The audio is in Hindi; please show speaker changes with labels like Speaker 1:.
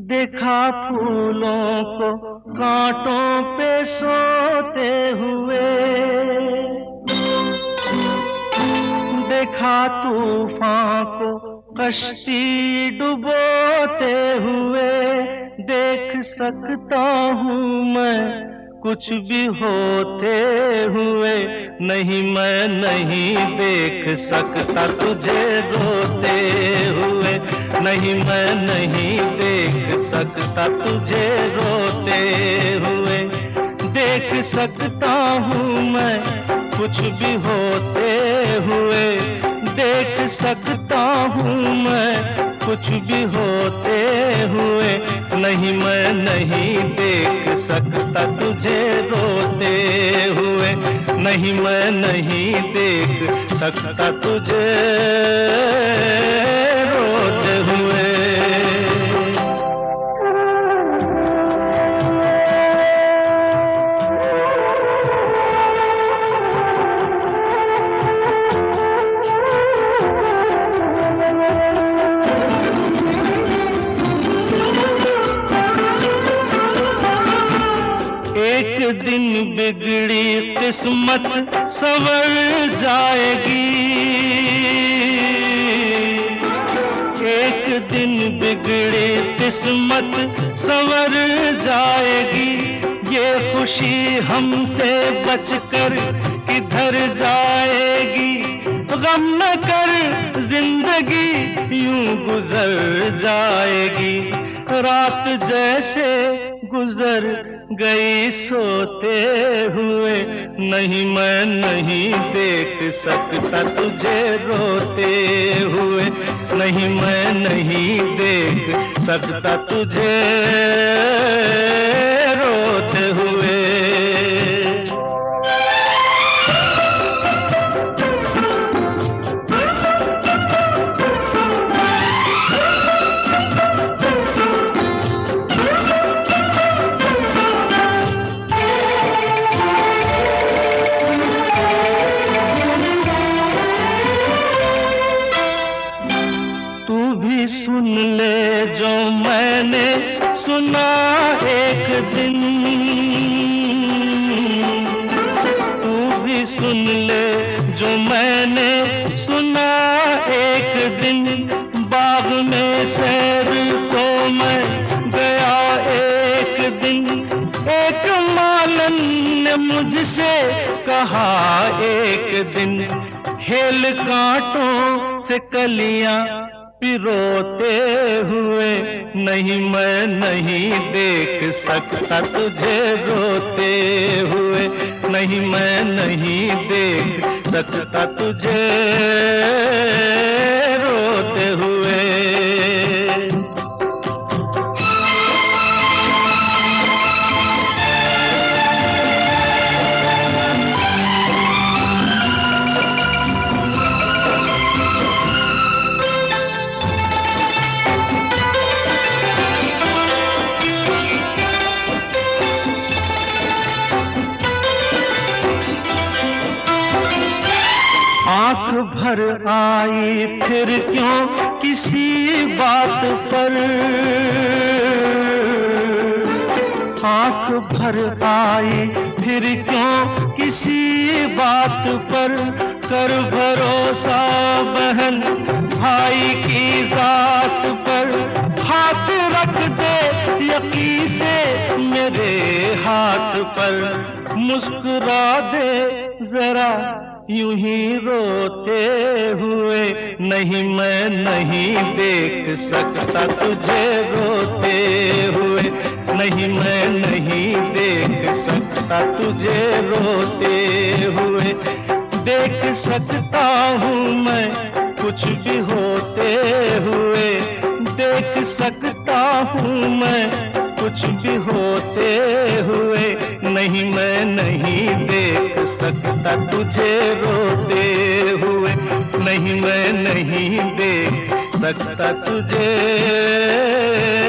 Speaker 1: देखा फूलों को कांटों पे सोते हुए। देखा तूफ़ान को कश्ती डुबोते हुए। देख सकता हूँ मैं कुछ भी होते हुए। नहीं मैं नहीं देख सकता तुझे रोते हुए। नहीं मैं नहीं देख सकता तुझे रोते हुए। देख सकता हूँ मैं, कुछ भी होते हुए। देख सकता हूँ मैं, कुछ भी होते हुए। नहीं मैं नहीं देख सकता तुझे रोते हुए। नहीं मैं नहीं देख सकता तुझे। बिगड़ी किस्मत संवर जाएगी। एक दिन बिगड़ी किस्मत संवर जाएगी। ये खुशी हमसे बचकर किधर जाएगी? गम न कर, ज़िंदगी यूँ गुजर जाएगी। रात जैसे गुजर गई सोते हुए, नहीं मैं नहीं देख सकता तुझे रोते हुए, नहीं मैं नहीं देख सकता तुझे रोते हुए। सुना एक दिन। तू भी सुन ले जो मैंने सुना एक दिन। बाग में सैर को मैं गया एक दिन। एक मालन ने मुझसे कहा एक दिन। खेल कांटों से कलियाँ पिरोते हुए नहीं, मैं नहीं देख सकता तुझे रोते हुए। नहीं, मैं नहीं देख सकता तुझे। आँख भर आई, फिर क्यों किसी बात पर? आँख भर आई, फिर क्यों किसी बात पर? कर भरोसा बहन भाई की जात पर। हाथ रख दे यकी से मेरे हाथ पर। मुस्कुरा दे जरा यूँ ही रोते हुए, नहीं मैं नहीं देख सकता तुझे रोते हुए। नहीं मैं नहीं देख सकता तुझे रोते हुए। देख सकता हूँ मैं कुछ भी होते हुए। देख सकता हूँ मैं कुछ भी होते हुए। नहीं मैं नहीं देख सकता तुझे रोते हुए। नहीं मैं नहीं देख सकता तुझे।